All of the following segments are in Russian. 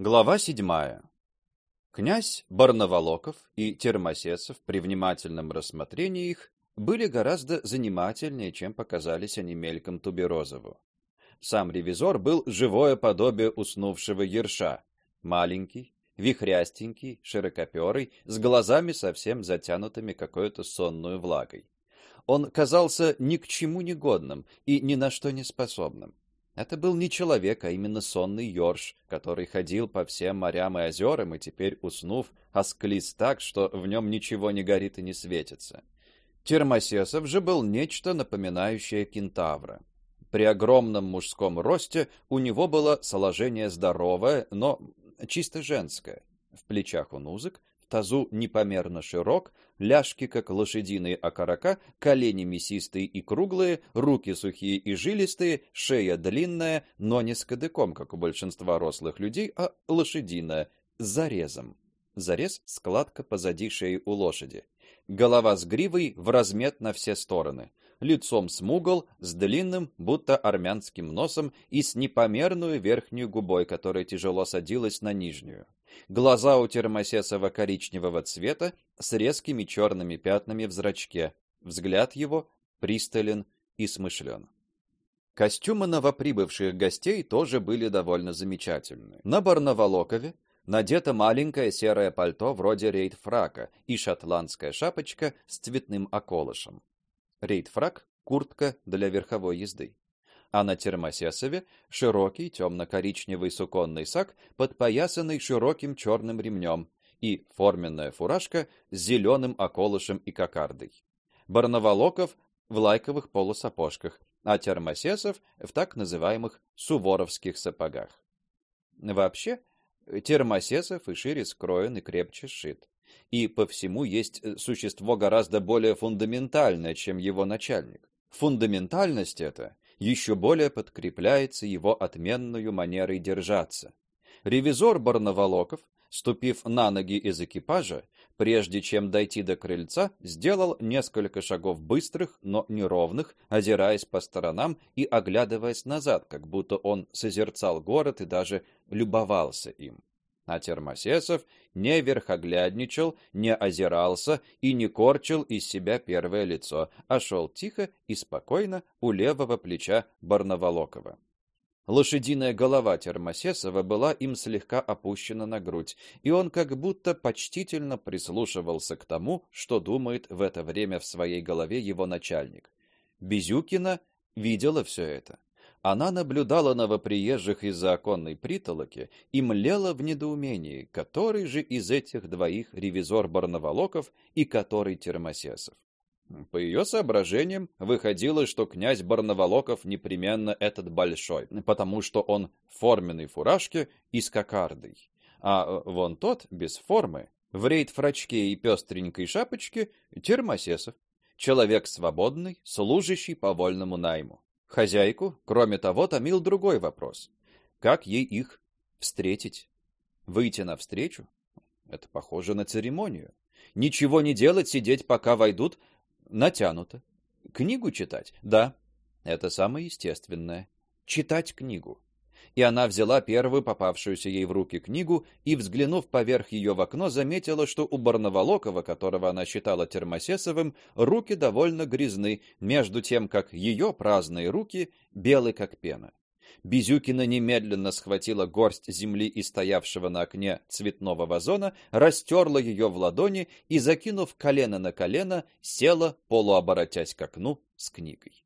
Глава седьмая. Князь Барнаволоков и Термосесов при внимательном рассмотрении их были гораздо занимательнее, чем показались они мельком Туберозову. Сам ревизор был живое подобие уснувшего ерша, маленький, вихрястенький, широкоперый, с глазами совсем затянутыми какой-то сонной влагой. Он казался ни к чему не годным и ни на что не способным. Это был не человек, а именно сонный ёрш, который ходил по всем морям и озерам и теперь, уснув, осклиз так, что в нем ничего не горит и не светится. Термосесов же был нечто напоминающее кентавра. При огромном мужском росте у него было сложение здоровое, но чисто женское. В плечах он узок, тазу непомерно широк, ляжки как лошадиные окорока, колени мясистые и круглые, руки сухие и жилистые, шея длинная, но не с кадыком, как у большинства рослых людей, а лошадиная, с зарезом. Зарез складка позади шеи у лошади. Голова с гривой в размет на все стороны. Лицом смугл, с длинным, будто армянским носом и с непомерную верхнюю губой, которая тяжело садилась на нижнюю. Глаза у Термосесова коричневого цвета с резкими черными пятнами в зрачке. Взгляд его пристален и смышлен. Костюмы новоприбывших гостей тоже были довольно замечательны. На Барнаволокове надето маленькое серое пальто вроде рейдфрака и шотландская шапочка с цветным околышем. Рейдфрак куртка для верховой езды а на термосесове широкий темно-коричневый суконный сак, подпоясанный широким черным ремнем, и форменная фуражка с зеленым околышем и кокардой. Барнаволоков в лайковых полусапожках, а термосесов в так называемых суворовских сапогах. Вообще, термосесов и шире скроен и крепче сшит. И по всему есть существо гораздо более фундаментальное, чем его начальник. Фундаментальность эта еще более подкрепляется его отменной манерой держаться. Ревизор Барнаволоков, ступив на ноги из экипажа, прежде чем дойти до крыльца, сделал несколько шагов быстрых, но неровных, озираясь по сторонам и оглядываясь назад, как будто он созерцал город и даже любовался им. А Термосесов не верхоглядничал, не озирался и не корчил из себя первое лицо, а шел тихо и спокойно у левого плеча Барнаволокова. Лошадиная голова Термосесова была им слегка опущена на грудь, и он как будто почтительно прислушивался к тому, что думает в это время в своей голове его начальник. Безюкина видела все это. Она наблюдала новоприезжих из-за оконной притолоки и млела в недоумении, который же из этих двоих ревизор Барнаволоков и который Термосесов. По ее соображениям выходило, что князь Барнаволоков непременно этот большой, потому что он в форменной фуражке и с кокардой, а вон тот без формы, в рейд-фрачке и пестренькой шапочке Термосесов, человек свободный, служащий по вольному найму. Хозяйку, кроме того, томил другой вопрос: как ей их встретить? Выйти навстречу? Это похоже на церемонию. Ничего не делать, сидеть, пока войдут, натянуто. Книгу читать? Да. Это самое естественное. Читать книгу и она взяла первую попавшуюся ей в руки книгу и, взглянув поверх ее в окно, заметила, что у Барнаволокова, которого она считала термосесовым, руки довольно грязны, между тем как ее праздные руки белы как пена. Безюкина немедленно схватила горсть земли из стоявшего на окне цветного вазона, растерла ее в ладони и, закинув колено на колено, села, полуоборотясь к окну с книгой.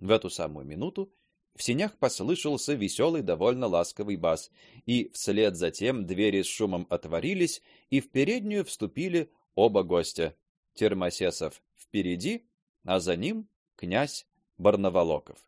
В эту самую минуту в сенях послышался веселый, довольно ласковый бас, и вслед за тем двери с шумом отворились, и в переднюю вступили оба гостя. Термосесов впереди, а за ним князь Барнаволоков.